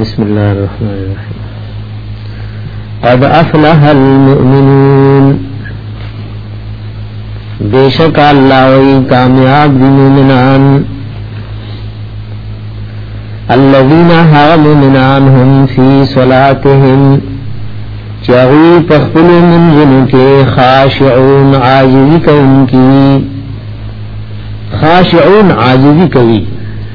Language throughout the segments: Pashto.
بسم الله الرحمن الرحيم قد افلح المؤمنون بیشک الله وی کامیاب دی مومنان الذين ها مومنان هم فی صلاتهم چاوی پخپل منزل کې خاشعون عاجزی کوي خاشعون عاجزی کوي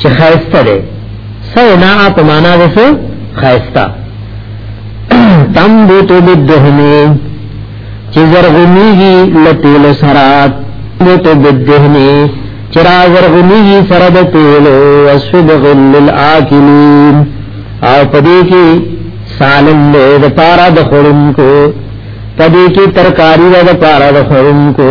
چې خایسته دی سینا په معنا ده څه خایسته تم دې ته د دهنه چې زرغونیږي لټول سرات دې ته د دهنه چې را زرغونیږي سره د تول او صبغ للآکلین او پدې کې سالم دې د پارا د خورونکو پدې کې ترکاری د پارا د خورونکو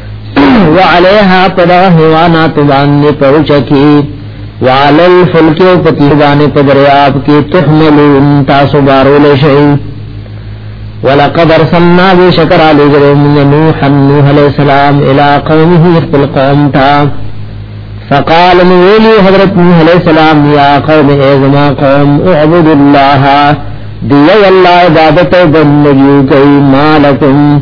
وعليها پدغه حیوانات باندې پوچکی وعلى الفلك وتيبانه پدریاب کې تحملون تاسو بارول شئ ولقد ارسلنا بشكر على جرم نوح نوح عليه السلام الى قومه خپل قوم تا فقال نوحي حضرت نوح عليه السلام يا قوم ايزما قوم اعبد الله دي والله عبادت بندگی کوي مالکم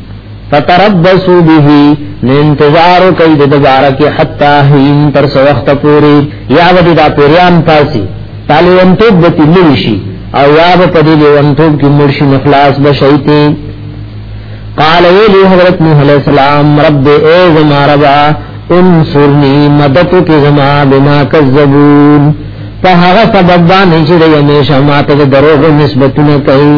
فتربصو به نو انتظار کوي د دوباره کې حتا هین تر څو وخت پوري یا به دا پیران پاسي طالبان ته به تلل شي او یا به په دې لیونتوب کې مرشي نخلاص بشیته قال ویلی حضرت نوح علیہ السلام رب اے زما ربا انصرنی مدد کی زما بما کذبون په هغه سبب باندې چې د یمیشه ماته د دروغ نسبتونه کوي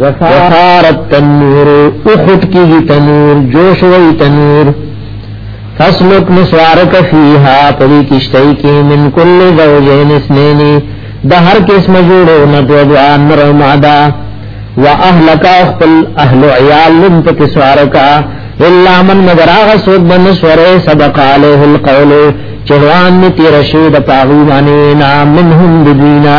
وصارت تنور اخت کی جی تنور جوش وی تنور فسلک نسوارک فیها پری کشتی کی من کل زوجین اسنینی دا هر قسم جوړو ندو دوان نرو مادا و اهلک اخپل اهل عیال لن پک سوارکا الا من مدراغ سود بن سوره سبق علیه القول چروان نتی رشید پاغیبانی نا منهم دبینا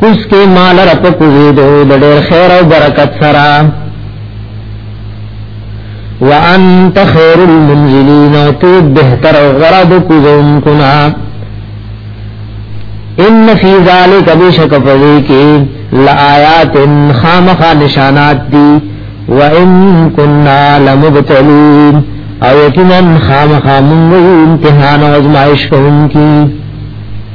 کوس کې مال رپ کوزیدو د ډېر خیر او برکت سره وانت خیر المنزلین او تو بهتر او غرد کوزون کنا ان فی ذلک بشک فذی کی لآیات خامخ نشانات دی و ان کنا لمبتلین او یقینا خامخ من امتحان او ازمائش کوونکی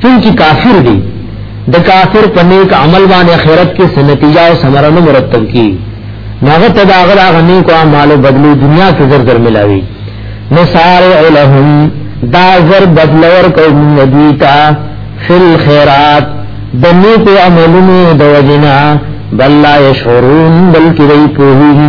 ټول چې کافر دي د کافر په نیک عمل باندې آخرت کې سنتیجا او ثمره نه مرتب کی ناغه ته دا غره غنی کو اعمال بدلو دنیا کې زر زر ملاوي نصار لهم دا زر بدلور کو ندیتا فل خیرات د نیکو عملونو د وجنا بل لا یشعرون بلکې دوی پوهیږي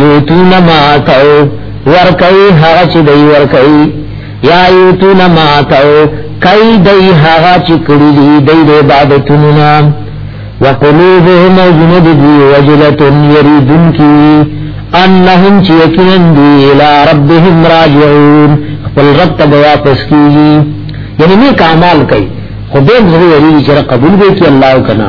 یوتون ما تاو ورکوي هغه چې دی ورکوي یا یوتون ما تاو کوي دی هغه چې کړی دی دی د عبادتونو نام وقلوبهم جند دی وجلت یریدون کی انهم چې یقینا دی الی ربهم راجعون خپل رب ته واپس کیږي یعنی نیک اعمال کوي خو دې زړه یې چې قبول وکړي الله کنا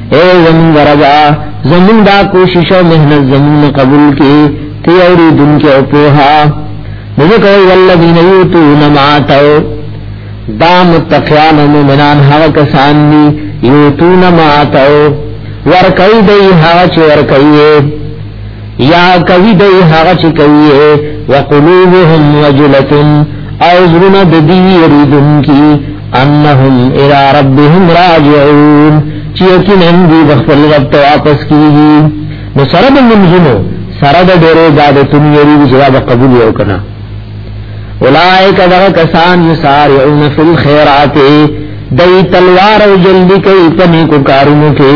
اے زمونږ ربا زمونږ دا کوشش او مهنت زمونږ قبول کې تی اوري دن کې او پوها دغه کوي والذین یوتون ما تاو دا متقیان او مومنان هغه کسان دي یوتون ما تاو ور کوي دی هغه چې ور کوي یا کوي دی هغه چې کوي وقلوبهم وجلة او زرنا د دې یریدونکي انهم الى ربهم راجعون چې یقینا دوی د خپل رب ته واپس کیږي نو سره د منځونو سره د ډېرو عبادتونو یریږي چې دا قبول یو کنه اولائک دغه کسان یسارعون فی الخیرات دای تلوار او جلدی کوي په نیکو کارونو کې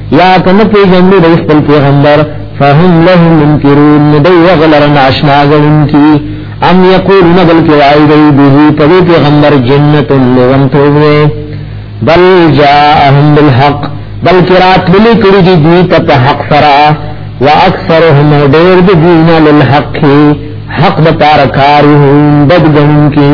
یا کنه پیژندې د خپل پیغمبر فهم له منکرون ندی وغلر ناشنا غون کی ام یقولون بل کی وای دی به په پیغمبر جنت لون توه بل جاءهم بالحق بل کرات للی کړي دی دوی ته حق فرا واکثرهم ډیر دی دین للحق حق بتار کارهم بدګن کی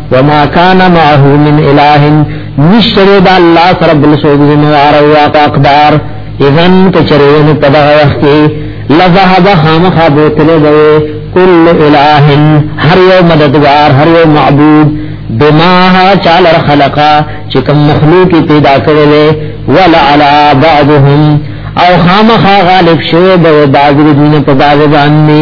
وما كان معه من اله نشتره دا الله سره بل سوګ زموار او اقدار اذن کچرون په دغه وخت کې لذهب خامخ بوتل دی کل اله هر یو مددگار هر یو معبود بما چال خلقا چې کوم مخلوق پیدا کړل ولا على بعضهم او خامخ غالب شوه د بعض دین په بعض باندې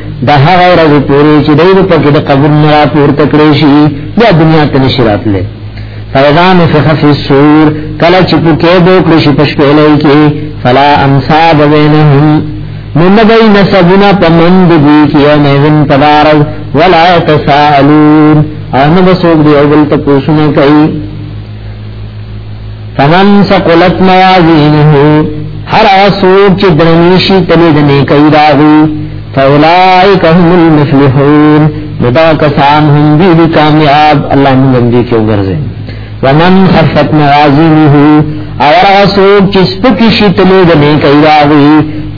دا هغه ورځ پوری چې دوی په کې د قبر نه را پورته کړی شي یا دنیا ته نشي راتللی فاذا نفخ فی الصور کله چې په کې به کړی شي په شپه لای کې فلا انصاب بینهم من بی نسبنا پمند دی کې او نه وین پدار ولا تسالون ان بسوګ دی او بل ته پوښتنه کوي فمن سقلت موازینه هر اسوک چې درنیشی تلی د نیکی داغي فاولائک هم المفلحون ندا کسان هم دی دی کامیاب الله موږ دې کې وګرځي ومن خفت موازینه اور اسوک چې سپکی شي تلی د نیکی داغي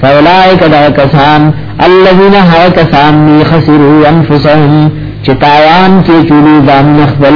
فاولائک دا کسان الذين ها کسان خسروا انفسهم چې تاوان کې چولي ځان خپل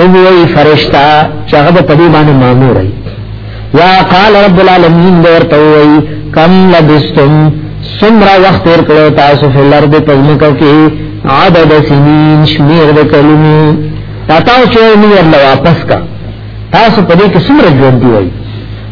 او وی فرشتہ چاغه په دې باندې مامور ای یا قال رب العالمین ورته وی کم لبستم سمرا وخت ور کړو تاسو په لار دې پزمکو کې عدد سنین شمیر د کلمې تاسو چې نو ورل واپس کا تاسو په دې کې سمرا ژوند دی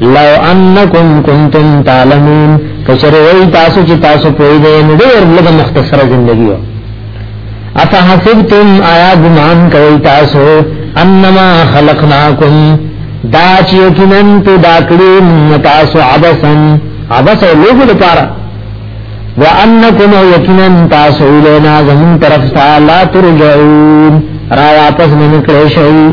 لو انکم کنتم تعلمون کچر وی تاسو چې تاسو پوی دی نو ډیر لږ مختصره زندگی و اف حسبتم آیا ګمان کوي تاسو انما خلقناکم دا چې یقینن ته دا کړی تاسو عبسن عبس لوګ لپاره وانکم یقینن تاسو لینا زمون طرف ته لا ترجعون را واپس من کړی شئ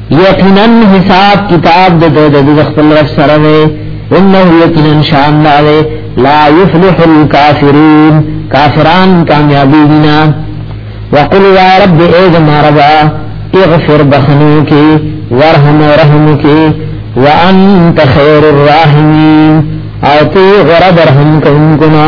یقینا حساب کتاب د د د خپل رب سره وي انه یقینا شان لاله لا یفلح الکافرون کافران کامیابی دینا وقل یا رب ای زما ربا اغفر بخنو کی ورحم رحم کی وانت خیر الراحمین او تی غرب رحم کنکنا